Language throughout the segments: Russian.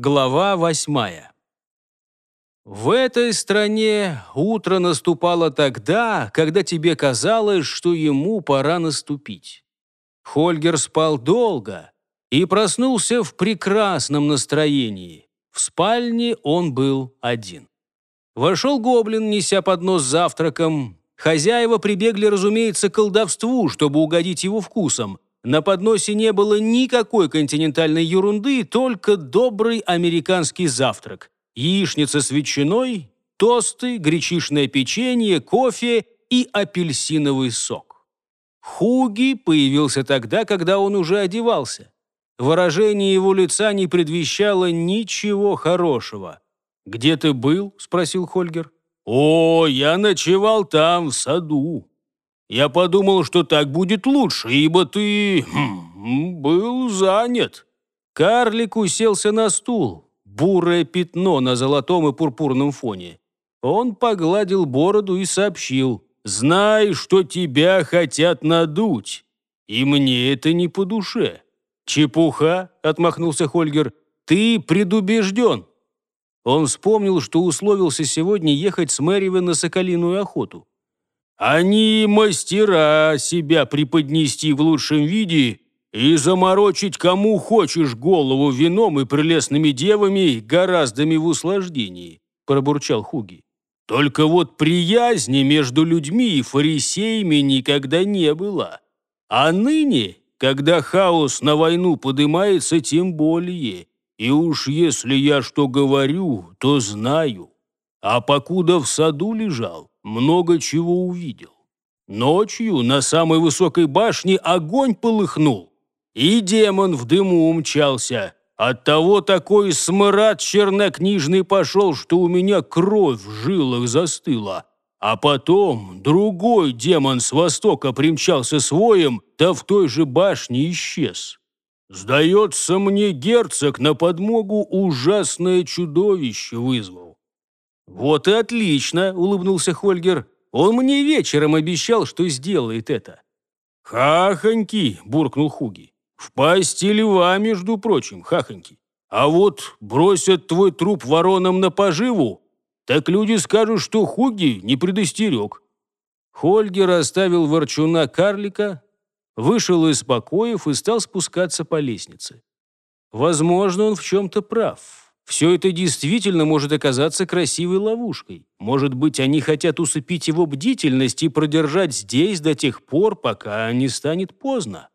Глава восьмая. В этой стране утро наступало тогда, когда тебе казалось, что ему пора наступить. Хольгер спал долго и проснулся в прекрасном настроении. В спальне он был один. Вошел гоблин, неся поднос с завтраком. Хозяева прибегли, разумеется, к колдовству, чтобы угодить его вкусом – на подносе не было никакой континентальной ерунды, только добрый американский завтрак. Яичница с ветчиной, тосты, гречишное печенье, кофе и апельсиновый сок. Хуги появился тогда, когда он уже одевался. Выражение его лица не предвещало ничего хорошего. «Где ты был?» – спросил Хольгер. «О, я ночевал там, в саду. Я подумал, что так будет лучше, ибо ты хм, был занят». Карлик уселся на стул, бурое пятно на золотом и пурпурном фоне. Он погладил бороду и сообщил, «Знай, что тебя хотят надуть, и мне это не по душе». «Чепуха», — отмахнулся Хольгер, — «ты предубежден». Он вспомнил, что условился сегодня ехать с Мэривен на соколиную охоту. Они мастера себя преподнести в лучшем виде и заморочить кому хочешь голову вином и прелестными девами гораздо в услаждении», – пробурчал Хуги. «Только вот приязни между людьми и фарисеями никогда не было. А ныне, когда хаос на войну подымается, тем более. И уж если я что говорю, то знаю. А покуда в саду лежал, много чего увидел. Ночью на самой высокой башне огонь полыхнул, и демон в дыму умчался. Оттого такой смрад чернокнижный пошел, что у меня кровь в жилах застыла. А потом другой демон с востока примчался своим, да в той же башне исчез. Сдается мне, герцог на подмогу ужасное чудовище вызвал. «Вот и отлично!» – улыбнулся Хольгер. «Он мне вечером обещал, что сделает это». «Хахоньки!» – буркнул Хуги. «В пасти льва, между прочим, хахоньки. А вот бросят твой труп воронам на поживу, так люди скажут, что Хуги не предостерег». Хольгер оставил ворчуна карлика, вышел из покоев и стал спускаться по лестнице. Возможно, он в чем-то прав. Все это действительно может оказаться красивой ловушкой. Может быть, они хотят усыпить его бдительность и продержать здесь до тех пор, пока не станет поздно.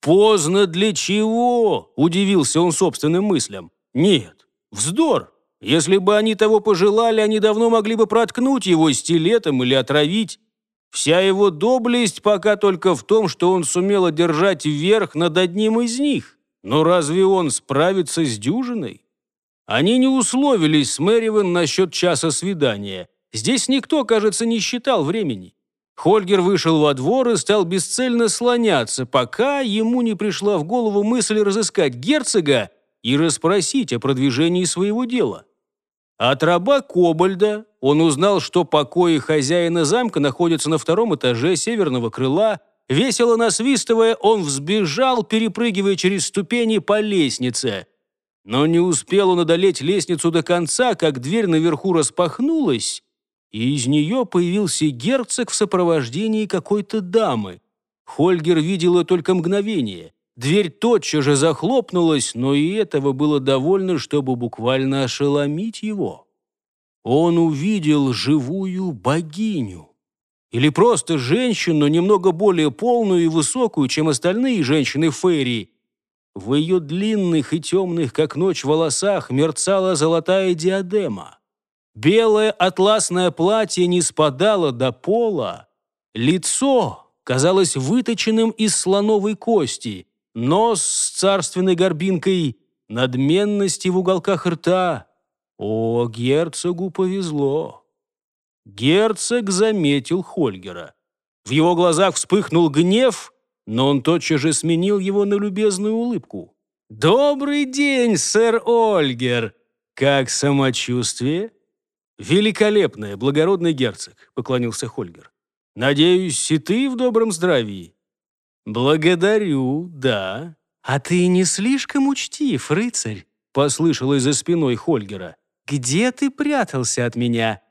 «Поздно для чего?» – удивился он собственным мыслям. «Нет, вздор. Если бы они того пожелали, они давно могли бы проткнуть его стилетом или отравить. Вся его доблесть пока только в том, что он сумел одержать верх над одним из них. Но разве он справится с дюжиной? Они не условились с Мэривен насчет часа свидания. Здесь никто, кажется, не считал времени. Хольгер вышел во двор и стал бесцельно слоняться, пока ему не пришла в голову мысль разыскать герцога и расспросить о продвижении своего дела. От раба Кобальда он узнал, что покои хозяина замка находятся на втором этаже северного крыла. Весело насвистывая, он взбежал, перепрыгивая через ступени по лестнице – но не успел он одолеть лестницу до конца, как дверь наверху распахнулась, и из нее появился герцог в сопровождении какой-то дамы. Хольгер видела только мгновение. Дверь тотчас же захлопнулась, но и этого было довольно, чтобы буквально ошеломить его. Он увидел живую богиню. Или просто женщину, немного более полную и высокую, чем остальные женщины Ферри, в ее длинных и темных, как ночь, волосах мерцала золотая диадема. Белое атласное платье не спадало до пола. Лицо казалось выточенным из слоновой кости, нос с царственной горбинкой, надменности в уголках рта. О, герцогу повезло. Герцог заметил Хольгера. В его глазах вспыхнул гнев, но он тотчас же сменил его на любезную улыбку. «Добрый день, сэр Ольгер! Как самочувствие?» «Великолепное, благородный герцог», — поклонился Хольгер. «Надеюсь, и ты в добром здравии?» «Благодарю, да». «А ты не слишком учтив, рыцарь?» послышалось за спиной Хольгера. «Где ты прятался от меня?»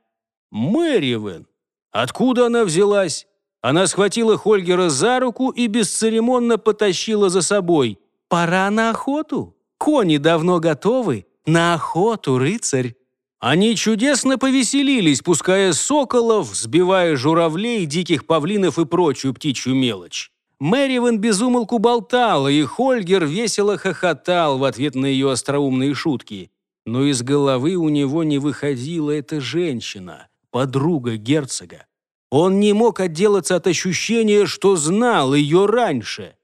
«Мэривен! Откуда она взялась?» Она схватила Хольгера за руку и бесцеремонно потащила за собой. «Пора на охоту. Кони давно готовы. На охоту, рыцарь!» Они чудесно повеселились, пуская соколов, сбивая журавлей, диких павлинов и прочую птичью мелочь. Мэривен безумолку болтала, и Хольгер весело хохотал в ответ на ее остроумные шутки. Но из головы у него не выходила эта женщина, подруга герцога. Он не мог отделаться от ощущения, что знал ее раньше.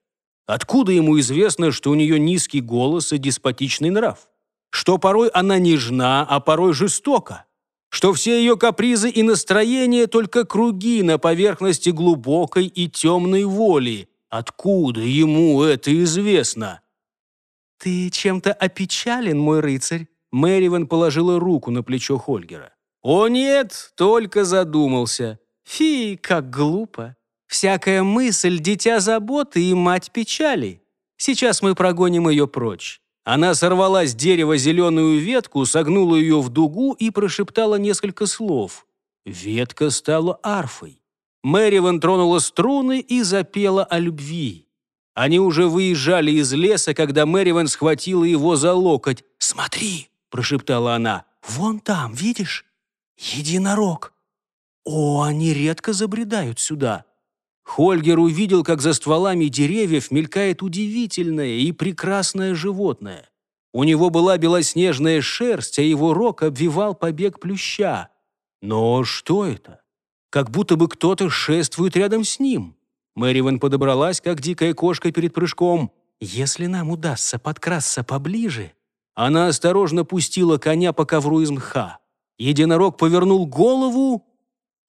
Откуда ему известно, что у нее низкий голос и деспотичный нрав? что порой она нежна, а порой жестока, что все ее капризы и настроения только круги на поверхности глубокой и темной воли. Откуда ему это известно? «Ты чем-то опечален, мой рыцарь?» Мэривен положила руку на плечо Хольгера. «О нет, только задумался. Фи, как глупо. Всякая мысль – дитя заботы и мать печали. Сейчас мы прогоним ее прочь. Она сорвала с дерева зеленую ветку, согнула ее в дугу и прошептала несколько слов. Ветка стала арфой. Мэриван тронула струны и запела о любви. Они уже выезжали из леса, когда Мэриван схватила его за локоть. «Смотри!» – прошептала она. «Вон там, видишь? Единорог! О, они редко забредают сюда!» Хольгер увидел, как за стволами деревьев мелькает удивительное и прекрасное животное. У него была белоснежная шерсть, а его рог обвивал побег плюща. Но что это? Как будто бы кто-то шествует рядом с ним. Мэривен подобралась, как дикая кошка перед прыжком. «Если нам удастся подкрасться поближе...» Она осторожно пустила коня по ковру из мха. Единорог повернул голову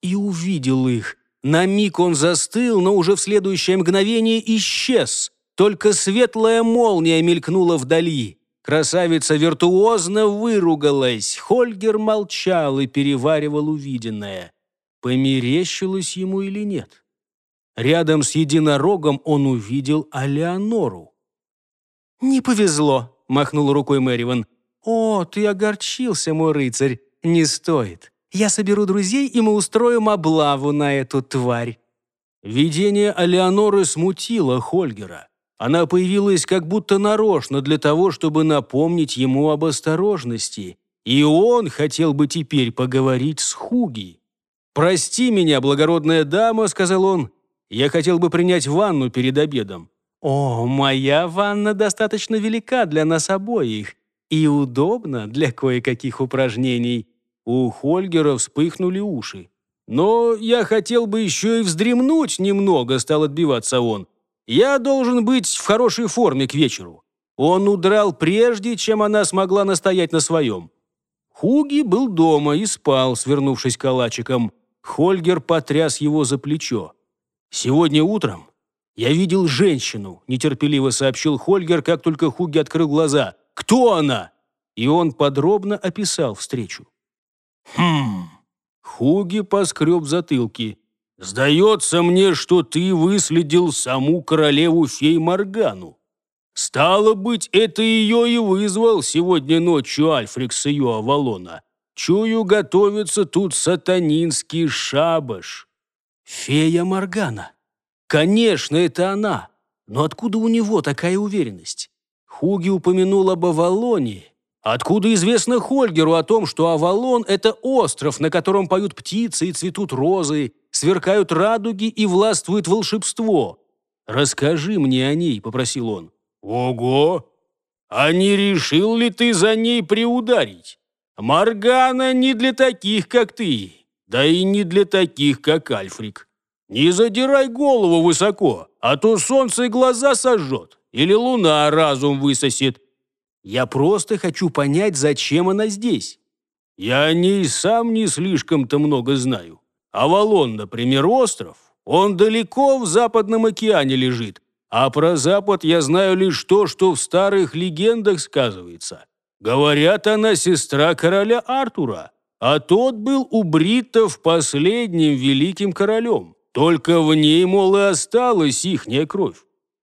и увидел их. На миг он застыл, но уже в следующее мгновение исчез. Только светлая молния мелькнула вдали. Красавица виртуозно выругалась. Хольгер молчал и переваривал увиденное. Померещилось ему или нет? Рядом с единорогом он увидел Алеонору. «Не повезло», — махнул рукой Мэриван. «О, ты огорчился, мой рыцарь. Не стоит. Я соберу друзей, и мы устроим облаву на эту тварь». Видение Алеоноры смутило Хольгера. Она появилась как будто нарочно для того, чтобы напомнить ему об осторожности. И он хотел бы теперь поговорить с Хуги. «Прости меня, благородная дама», — сказал он. «Я хотел бы принять ванну перед обедом». «О, моя ванна достаточно велика для нас обоих и удобна для кое-каких упражнений. У Хольгера вспыхнули уши. «Но я хотел бы еще и вздремнуть немного», — стал отбиваться он. «Я должен быть в хорошей форме к вечеру». Он удрал прежде, чем она смогла настоять на своем. Хуги был дома и спал, свернувшись калачиком. Хольгер потряс его за плечо. «Сегодня утром я видел женщину», — нетерпеливо сообщил Хольгер, как только Хуги открыл глаза. «Кто она?» И он подробно описал встречу. «Хм...» Хуги поскреб затылки. «Сдается мне, что ты выследил саму королеву фей Моргану. Стало быть, это ее и вызвал сегодня ночью Альфрик ее Авалона. Чую, готовится тут сатанинский шабаш. Фея Моргана. Конечно, это она. Но откуда у него такая уверенность? Хуги упомянул об Авалоне, Откуда известно Хольгеру о том, что Авалон – это остров, на котором поют птицы и цветут розы, сверкают радуги и властвует волшебство? «Расскажи мне о ней», – попросил он. «Ого! А не решил ли ты за ней приударить? Маргана не для таких, как ты, да и не для таких, как Альфрик. Не задирай голову высоко, а то солнце глаза сожжет, или луна разум высосет, я просто хочу понять, зачем она здесь. Я о ней сам не слишком-то много знаю. Авалон, например, остров, он далеко в Западном океане лежит, а про Запад я знаю лишь то, что в старых легендах сказывается. Говорят, она сестра короля Артура, а тот был у бриттов последним великим королем. Только в ней, мол, и осталась ихняя кровь.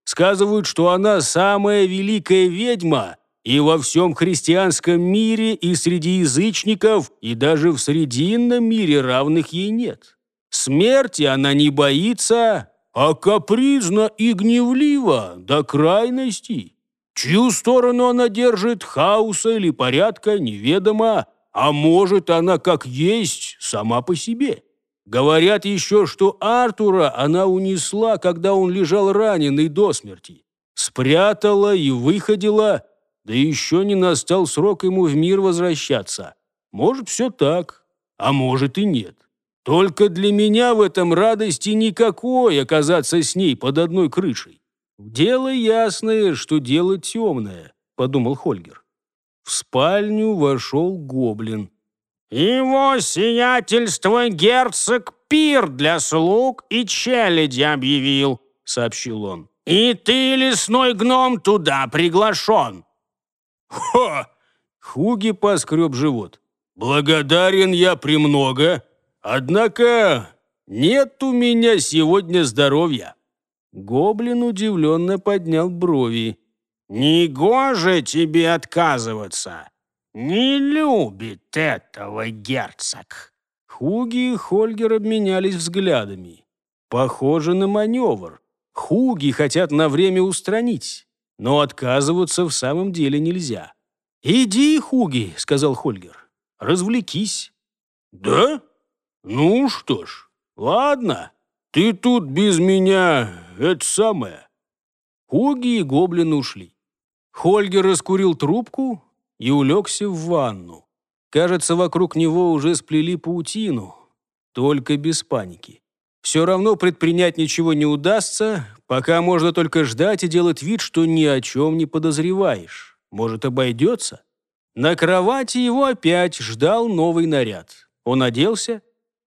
Сказывают, что она самая великая ведьма, и во всем христианском мире, и среди язычников, и даже в срединном мире равных ей нет. Смерти она не боится, а капризна и гневлива до крайности. Чью сторону она держит, хаоса или порядка, неведомо, а может она как есть сама по себе. Говорят еще, что Артура она унесла, когда он лежал раненый до смерти. Спрятала и выходила, да еще не настал срок ему в мир возвращаться. Может, все так, а может и нет. Только для меня в этом радости никакой оказаться с ней под одной крышей. Дело ясное, что дело темное, подумал Хольгер. В спальню вошел гоблин. «Его сиятельство герцог пир для слуг и челяди объявил», — сообщил он. «И ты, лесной гном, туда приглашен». «Ха!» — Хуги поскреб живот. «Благодарен я премного, однако нет у меня сегодня здоровья». Гоблин удивленно поднял брови. «Негоже тебе отказываться. Не любит этого герцог». Хуги и Хольгер обменялись взглядами. Похоже на маневр. Хуги хотят на время устранить, но отказываться в самом деле нельзя. «Иди, Хуги», — сказал Хольгер, — «развлекись». «Да? Ну что ж, ладно, ты тут без меня, это самое». Хуги и гоблины ушли. Хольгер раскурил трубку и улегся в ванну. Кажется, вокруг него уже сплели паутину, только без паники. Все равно предпринять ничего не удастся, пока можно только ждать и делать вид, что ни о чем не подозреваешь. Может, обойдется? На кровати его опять ждал новый наряд. Он оделся.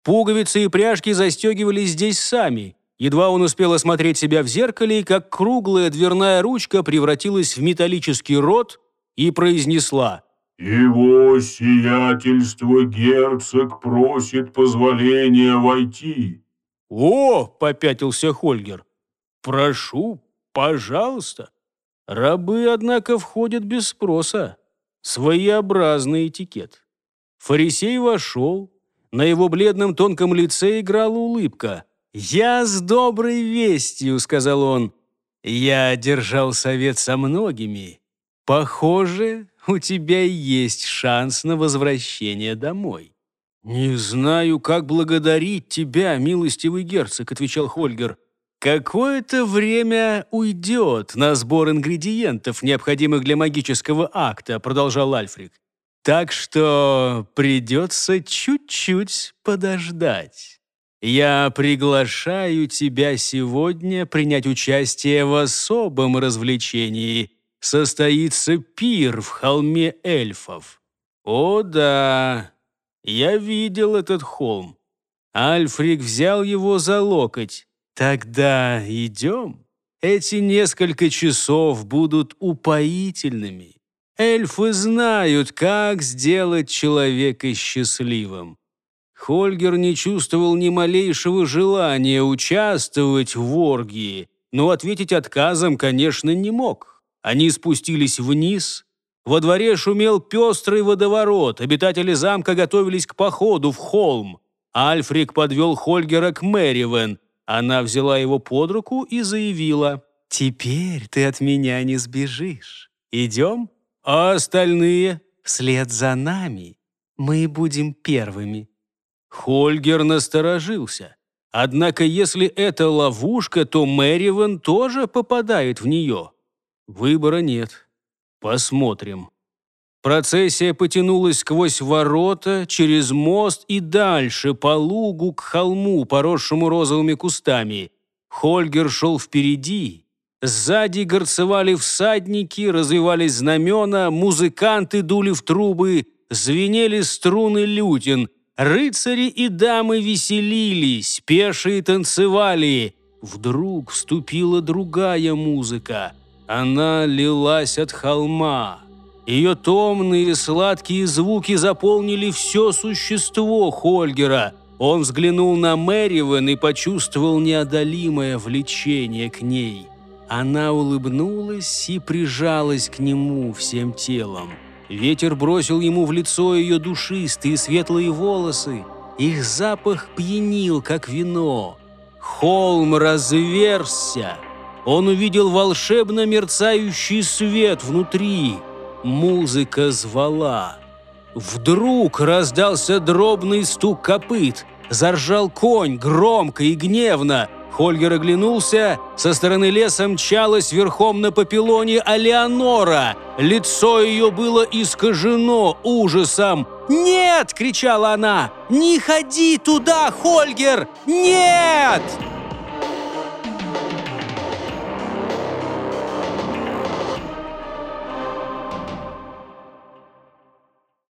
Пуговицы и пряжки застегивались здесь сами. Едва он успел осмотреть себя в зеркале, как круглая дверная ручка превратилась в металлический рот и произнесла «Его сиятельство герцог просит позволения войти». «О!» — попятился Хольгер. «Прошу, пожалуйста». Рабы, однако, входят без спроса. Своеобразный этикет. Фарисей вошел. На его бледном тонком лице играла улыбка. «Я с доброй вестью», — сказал он. «Я держал совет со многими. Похоже, у тебя есть шанс на возвращение домой». «Не знаю, как благодарить тебя, милостивый герцог», — отвечал Хольгер. «Какое-то время уйдет на сбор ингредиентов, необходимых для магического акта», — продолжал Альфрик. «Так что придется чуть-чуть подождать. Я приглашаю тебя сегодня принять участие в особом развлечении. Состоится пир в холме эльфов. О да, я видел этот холм. Альфрик взял его за локоть. Тогда идем. Эти несколько часов будут упоительными. Эльфы знают, как сделать человека счастливым. Хольгер не чувствовал ни малейшего желания участвовать в оргии, но ответить отказом, конечно, не мог. Они спустились вниз, во дворе шумел пестрый водоворот, обитатели замка готовились к походу в холм. Альфрик подвел Хольгера к Мэривен. Она взяла его под руку и заявила, «Теперь ты от меня не сбежишь. Идем? А остальные? Вслед за нами. Мы будем первыми». Хольгер насторожился. Однако, если это ловушка, то Мэривен тоже попадает в нее. Выбора нет. Посмотрим. Процессия потянулась сквозь ворота, через мост и дальше по лугу к холму, поросшему розовыми кустами. Хольгер шел впереди. Сзади горцевали всадники, развивались знамена, музыканты дули в трубы, звенели струны лютин. Рыцари и дамы веселились, пешие танцевали. Вдруг вступила другая музыка. Она лилась от холма. Ее томные сладкие звуки заполнили все существо Хольгера. Он взглянул на Мэривен и почувствовал неодолимое влечение к ней. Она улыбнулась и прижалась к нему всем телом. Ветер бросил ему в лицо ее душистые светлые волосы. Их запах пьянил, как вино. Холм разверзся. Он увидел волшебно мерцающий свет внутри. Музыка звала. Вдруг раздался дробный стук копыт. Заржал конь громко и гневно. Хольгер оглянулся. Со стороны леса мчалась верхом на попилоне Алеонора. Лицо ее было искажено ужасом. «Нет!» – кричала она. «Не ходи туда, Хольгер! Нет!»